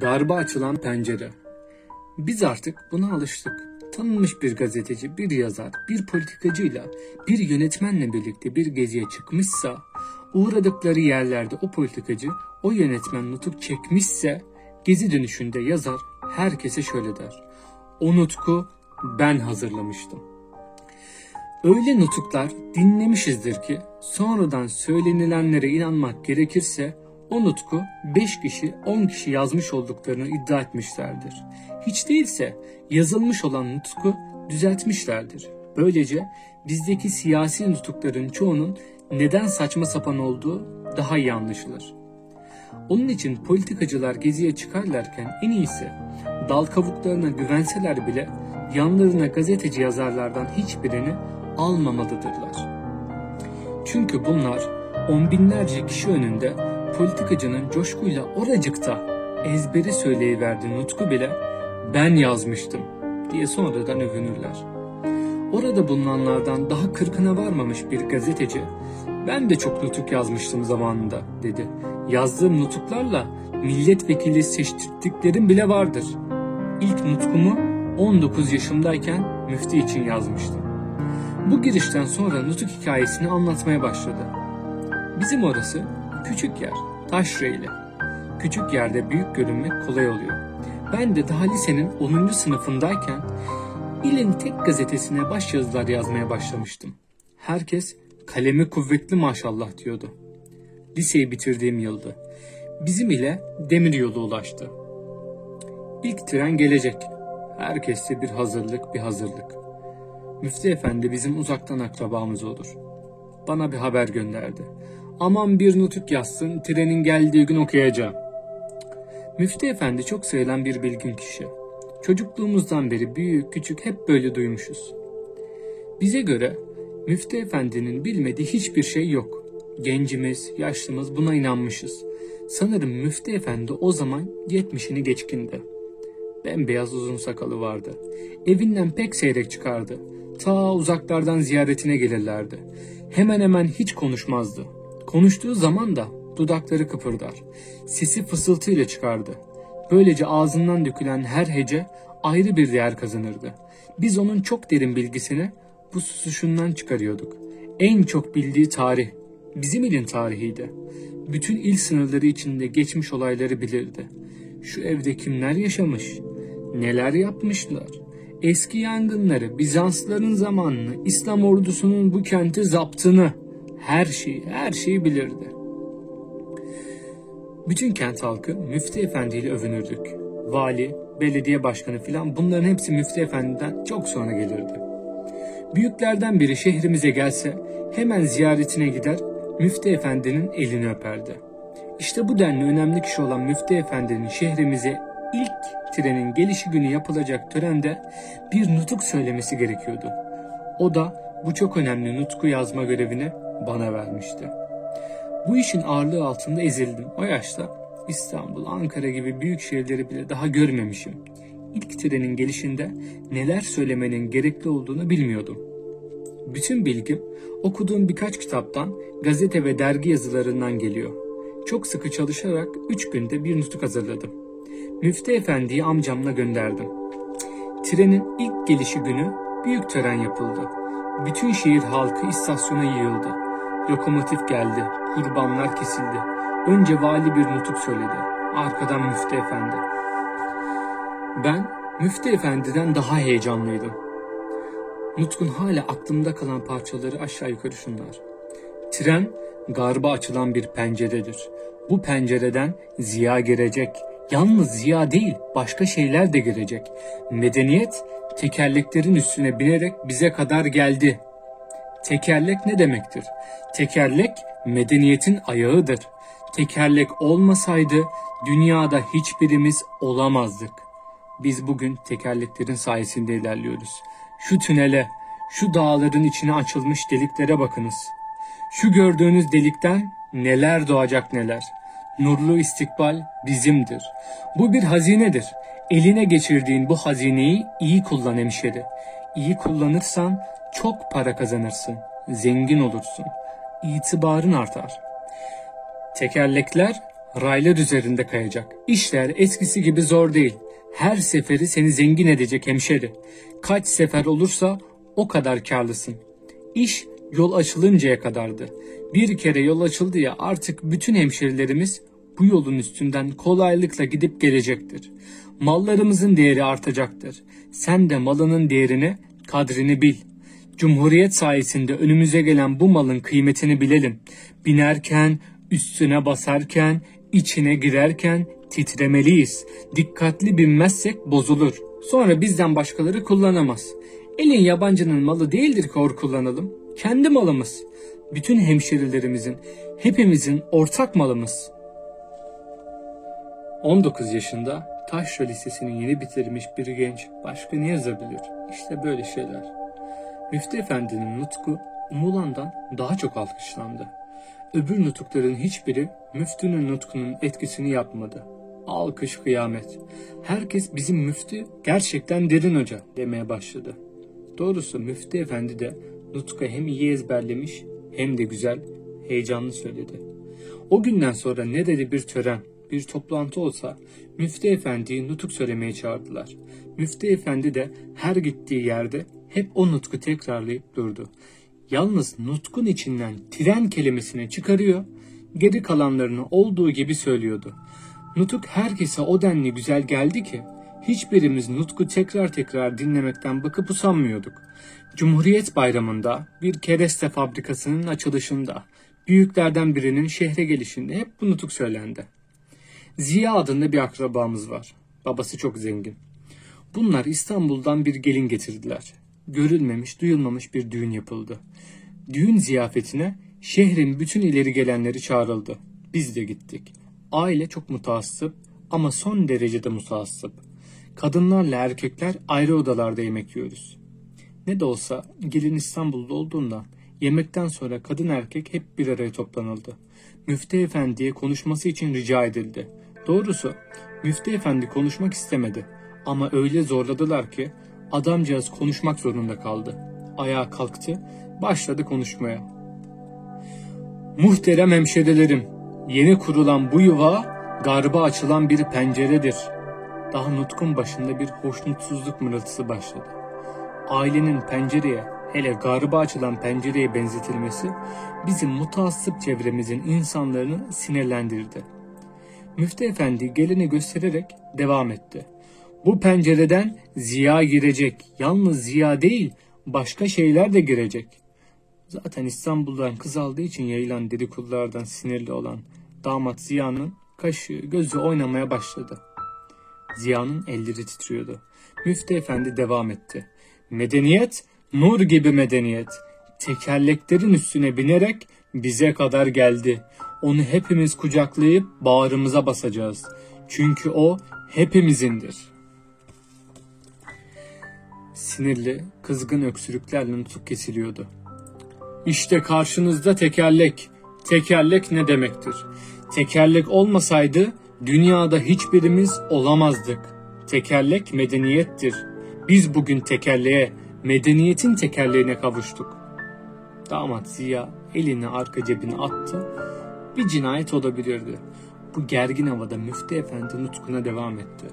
Garba açılan pencere. Biz artık buna alıştık. Tanınmış bir gazeteci, bir yazar, bir politikacıyla, bir yönetmenle birlikte bir geziye çıkmışsa, uğradıkları yerlerde o politikacı, o yönetmen nutuk çekmişse, gezi dönüşünde yazar herkese şöyle der. O nutku ben hazırlamıştım. Öyle nutuklar dinlemişizdir ki sonradan söylenilenlere inanmak gerekirse o nutku 5 kişi 10 kişi yazmış olduklarını iddia etmişlerdir. Hiç değilse yazılmış olan nutku düzeltmişlerdir. Böylece bizdeki siyasi nutukların çoğunun neden saçma sapan olduğu daha iyi anlaşılır. Onun için politikacılar geziye çıkarlarken en iyisi dal kavuklarına güvenseler bile yanlarına gazeteci yazarlardan hiçbirini almamalıdırlar. Çünkü bunlar on binlerce kişi önünde politikacının coşkuyla oracıkta ezberi söyleyiverdiği nutku bile ben yazmıştım diye sonradan övünürler. Orada bulunanlardan daha kırkına varmamış bir gazeteci ben de çok nutuk yazmıştım zamanında dedi. Yazdığım nutuklarla milletvekili seçtirdiklerim bile vardır. İlk nutkumu 19 yaşımdayken müftü için yazmıştım. Bu girişten sonra nutuk hikayesini anlatmaya başladı. Bizim orası küçük yer, taşreyli. Küçük yerde büyük görünmek kolay oluyor. Ben de daha lisenin 10. sınıfındayken ilin tek gazetesine başyazılar yazmaya başlamıştım. Herkes kalemi kuvvetli maşallah diyordu. Liseyi bitirdiğim yıldı. Bizim ile demir yolu ulaştı. İlk tren gelecek. Herkeste bir hazırlık, bir hazırlık. Müftü efendi bizim uzaktan akrabamız olur. Bana bir haber gönderdi. Aman bir nutuk yazsın, trenin geldiği gün okuyacağım. Müftü efendi çok sayılan bir bilgin kişi. Çocukluğumuzdan beri büyük küçük hep böyle duymuşuz. Bize göre Müftü efendinin bilmediği hiçbir şey yok. Gencimiz, yaşlımız buna inanmışız. Sanırım Müftü efendi o zaman yetmişini geçkindi. Bembeyaz uzun sakalı vardı. Evinden pek seyrek çıkardı. Ta uzaklardan ziyaretine gelirlerdi. Hemen hemen hiç konuşmazdı. Konuştuğu zaman da dudakları kıpırdar. Sesi fısıltıyla çıkardı. Böylece ağzından dökülen her hece ayrı bir değer kazanırdı. Biz onun çok derin bilgisini bu susuşundan çıkarıyorduk. En çok bildiği tarih bizim ilin tarihiydi. Bütün il sınırları içinde geçmiş olayları bilirdi. Şu evde kimler yaşamış, neler yapmışlar, eski yangınları, Bizansların zamanını, İslam ordusunun bu kenti zaptını, her şeyi, her şeyi bilirdi. Bütün kent halkı Müftü Efendi ile övünürdük. Vali, belediye başkanı filan bunların hepsi Müftü Efendi'den çok sonra gelirdi. Büyüklerden biri şehrimize gelse hemen ziyaretine gider Müftü Efendi'nin elini öperdi. İşte bu denli önemli kişi olan Müftü Efendi'nin şehrimize ilk trenin gelişi günü yapılacak törende bir nutuk söylemesi gerekiyordu. O da bu çok önemli nutku yazma görevini bana vermişti. Bu işin ağırlığı altında ezildim. O yaşta İstanbul, Ankara gibi büyük şehirleri bile daha görmemişim. İlk trenin gelişinde neler söylemenin gerekli olduğunu bilmiyordum. Bütün bilgim okuduğum birkaç kitaptan, gazete ve dergi yazılarından geliyor. Çok sıkı çalışarak üç günde bir nutuk hazırladım. Müftü Efendi'yi amcamla gönderdim. Trenin ilk gelişi günü büyük tören yapıldı. Bütün şehir halkı istasyona yığıldı. Lokomotif geldi, kurbanlar kesildi. Önce vali bir nutuk söyledi. Arkadan Müftü Efendi. Ben Müftü Efendi'den daha heyecanlıydım. Nutkun hala aklımda kalan parçaları aşağı yukarı şunlar. Tren garba açılan bir penceredir. Bu pencereden ziya girecek. Yalnız ziya değil başka şeyler de girecek. Medeniyet tekerleklerin üstüne binerek bize kadar geldi. Tekerlek ne demektir? Tekerlek medeniyetin ayağıdır. Tekerlek olmasaydı dünyada hiçbirimiz olamazdık. Biz bugün tekerleklerin sayesinde ilerliyoruz. Şu tünele, şu dağların içine açılmış deliklere bakınız. Şu gördüğünüz delikten neler doğacak neler. Nurlu istikbal bizimdir. Bu bir hazinedir. Eline geçirdiğin bu hazineyi iyi kullan hemşeri. İyi kullanırsan çok para kazanırsın. Zengin olursun. İtibarın artar. Tekerlekler Raylar üzerinde kayacak. İşler eskisi gibi zor değil. Her seferi seni zengin edecek hemşeri. Kaç sefer olursa o kadar karlısın. İş yol açılıncaya kadardı. Bir kere yol açıldı ya artık bütün hemşerilerimiz bu yolun üstünden kolaylıkla gidip gelecektir. Mallarımızın değeri artacaktır. Sen de malının değerini, kadrini bil. Cumhuriyet sayesinde önümüze gelen bu malın kıymetini bilelim. Binerken, üstüne basarken, içine girerken titremeliyiz. Dikkatli binmezsek bozulur. Sonra bizden başkaları kullanamaz. Elin yabancının malı değildir ki or kullanalım. Kendi malımız. Bütün hemşerilerimizin, hepimizin ortak malımız. 19 yaşında Taşra Lisesi'ni yeni bitirmiş bir genç başka ne yazabilir? İşte böyle şeyler. Müftü Efendi'nin nutku umulandan daha çok alkışlandı. Öbür nutukların hiçbiri müftünün nutkunun etkisini yapmadı. Alkış kıyamet. Herkes bizim müftü gerçekten derin hoca demeye başladı. Doğrusu müftü efendi de nutku hem iyi ezberlemiş hem de güzel, heyecanlı söyledi. O günden sonra nerede bir tören, bir toplantı olsa müftü efendiyi nutuk söylemeye çağırdılar. Müftü efendi de her gittiği yerde hep o nutku tekrarlayıp durdu. Yalnız nutkun içinden tren kelimesini çıkarıyor, geri kalanlarını olduğu gibi söylüyordu. Nutuk herkese o denli güzel geldi ki hiçbirimiz Nutku tekrar tekrar dinlemekten bakıp usanmıyorduk. Cumhuriyet Bayramı'nda bir kereste fabrikasının açılışında büyüklerden birinin şehre gelişinde hep bu nutuk söylendi. Ziya adında bir akrabamız var. Babası çok zengin. Bunlar İstanbul'dan bir gelin getirdiler. Görülmemiş, duyulmamış bir düğün yapıldı. Düğün ziyafetine şehrin bütün ileri gelenleri çağrıldı. Biz de gittik. Aile çok mutaassıp ama son derecede mutaassıp. Kadınlarla erkekler ayrı odalarda yemek yiyoruz. Ne de olsa gelin İstanbul'da olduğundan yemekten sonra kadın erkek hep bir araya toplanıldı. Müftü efendiye konuşması için rica edildi. Doğrusu müftü efendi konuşmak istemedi ama öyle zorladılar ki adamcağız konuşmak zorunda kaldı. Ayağa kalktı, başladı konuşmaya. Muhterem hemşerilerim, yeni kurulan bu yuva garba açılan bir penceredir. Daha nutkun başında bir hoşnutsuzluk mırıltısı başladı. Ailenin pencereye, hele garba açılan pencereye benzetilmesi bizim mutaassıp çevremizin insanlarını sinirlendirdi. Müftü Efendi gelini göstererek devam etti. Bu pencereden ziya girecek. Yalnız ziya değil, başka şeyler de girecek. Zaten İstanbul'dan kız aldığı için yayılan dedikodulardan sinirli olan damat Ziya'nın kaşı gözü oynamaya başladı. Ziya'nın elleri titriyordu. Müftü Efendi devam etti. Medeniyet, nur gibi medeniyet. Tekerleklerin üstüne binerek bize kadar geldi. Onu hepimiz kucaklayıp bağrımıza basacağız. Çünkü o hepimizindir. Sinirli, kızgın öksürüklerle nutuk kesiliyordu. İşte karşınızda tekerlek. Tekerlek ne demektir? Tekerlek olmasaydı dünyada hiçbirimiz olamazdık. Tekerlek medeniyettir. Biz bugün tekerleğe, medeniyetin tekerleğine kavuştuk. Damat Ziya elini arka cebine attı. Bir cinayet olabilirdi. Bu gergin havada müftü efendi nutkuna devam etti.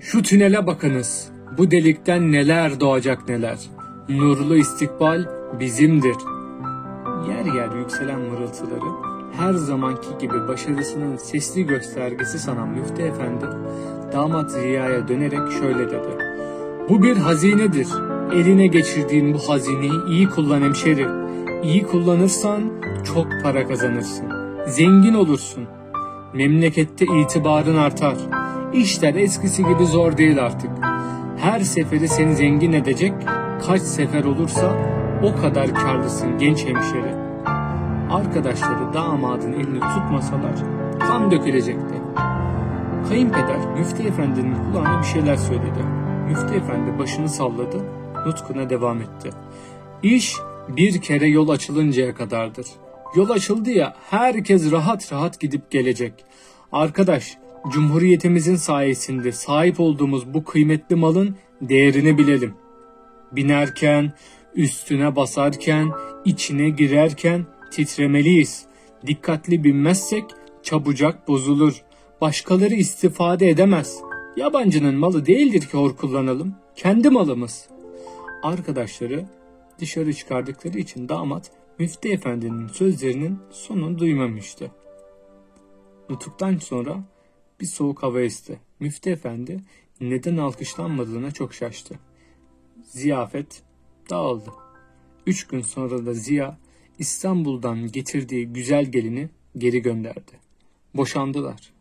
Şu tünele bakınız. Bu delikten neler doğacak neler. Nurlu istikbal bizimdir. Yer yer yükselen mırıltıları her zamanki gibi başarısının sesli göstergesi sanan müftü efendi damat Ziya'ya dönerek şöyle dedi. Bu bir hazinedir. Eline geçirdiğin bu hazineyi iyi kullan hemşeri. İyi kullanırsan çok para kazanırsın. Zengin olursun. Memlekette itibarın artar. İşler eskisi gibi zor değil artık. Her seferi seni zengin edecek, kaç sefer olursa o kadar karlısın genç hemşeri. Arkadaşları damadın elini tutmasalar kan dökülecekti. Kayınpeder Müftü Efendi'nin kulağına bir şeyler söyledi. Müftü Efendi başını salladı, nutkuna devam etti. İş bir kere yol açılıncaya kadardır. Yol açıldı ya herkes rahat rahat gidip gelecek. Arkadaş Cumhuriyetimizin sayesinde sahip olduğumuz bu kıymetli malın değerini bilelim. Binerken, üstüne basarken, içine girerken titremeliyiz. Dikkatli binmezsek çabucak bozulur. Başkaları istifade edemez. Yabancının malı değildir ki hor kullanalım. Kendi malımız. Arkadaşları dışarı çıkardıkları için damat Müftü Efendi'nin sözlerinin sonunu duymamıştı. Nutuktan sonra bir soğuk hava esti. Müftü Efendi neden alkışlanmadığına çok şaştı. Ziyafet dağıldı. Üç gün sonra da Ziya İstanbul'dan getirdiği güzel gelini geri gönderdi. Boşandılar.